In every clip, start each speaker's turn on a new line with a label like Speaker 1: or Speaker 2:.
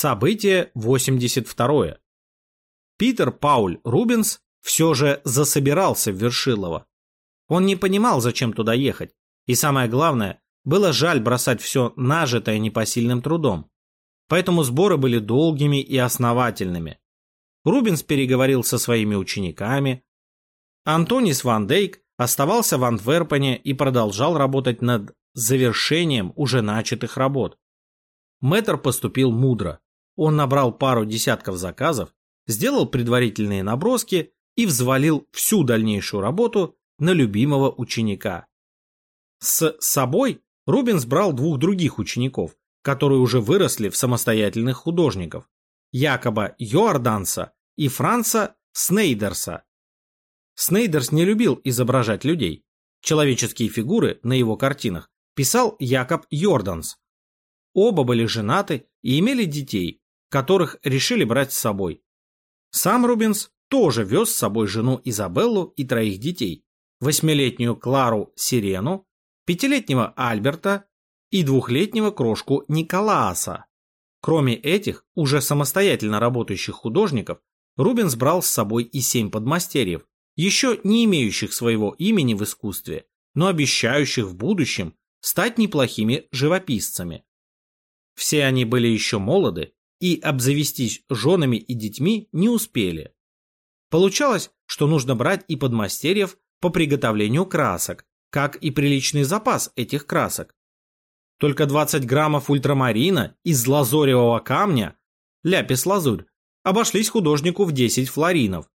Speaker 1: Событие 82. Питер Пауль Рубинс все же засобирался в Вершилово. Он не понимал, зачем туда ехать, и самое главное, было жаль бросать все нажитое непосильным трудом. Поэтому сборы были долгими и основательными. Рубинс переговорил со своими учениками. Антонис Ван Дейк оставался в Антверпене и продолжал работать над завершением уже начатых работ. Мэтр поступил мудро. Он набрал пару десятков заказов, сделал предварительные наброски и взвалил всю дальнейшую работу на любимого ученика. С собой Рубинс брал двух других учеников, которые уже выросли в самостоятельных художников, Якоба Йорданса и Франца Снейдерса. Снейдерс не любил изображать людей. Человеческие фигуры на его картинах писал Якоб Йорданс. Оба были женаты и имели детей, которых решили брать с собой. Сам Рубинс тоже вез с собой жену Изабеллу и троих детей, восьмилетнюю Клару Сирену, пятилетнего Альберта и двухлетнего крошку Николааса. Кроме этих, уже самостоятельно работающих художников, Рубинс брал с собой и семь подмастерьев, еще не имеющих своего имени в искусстве, но обещающих в будущем стать неплохими живописцами. Все они были еще молоды и обзавестись женами и детьми не успели. Получалось, что нужно брать и подмастерьев по приготовлению красок, как и приличный запас этих красок. Только 20 граммов ультрамарина из лазоревого камня, ляпис-лазурь, обошлись художнику в 10 флоринов.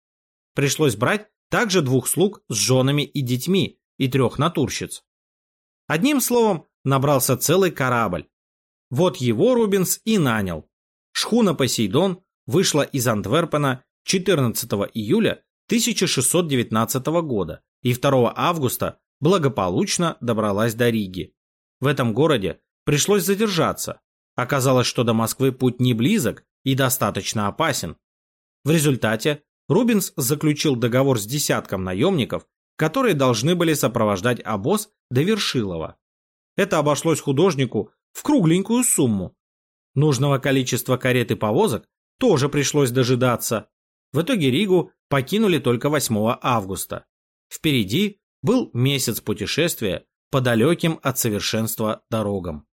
Speaker 1: Пришлось брать также двух слуг с женами и детьми и трех натурщиц. Одним словом, набрался целый корабль. Вот его Рубинс и нанял. Шхуна «Посейдон» вышла из Антверпена 14 июля 1619 года и 2 августа благополучно добралась до Риги. В этом городе пришлось задержаться. Оказалось, что до Москвы путь не близок и достаточно опасен. В результате Рубинс заключил договор с десятком наемников, которые должны были сопровождать обоз до Вершилова. Это обошлось художнику в кругленькую сумму. Нужного количества карет и повозок тоже пришлось дожидаться. В итоге Ригу покинули только 8 августа. Впереди был месяц путешествия по далеким от совершенства дорогам.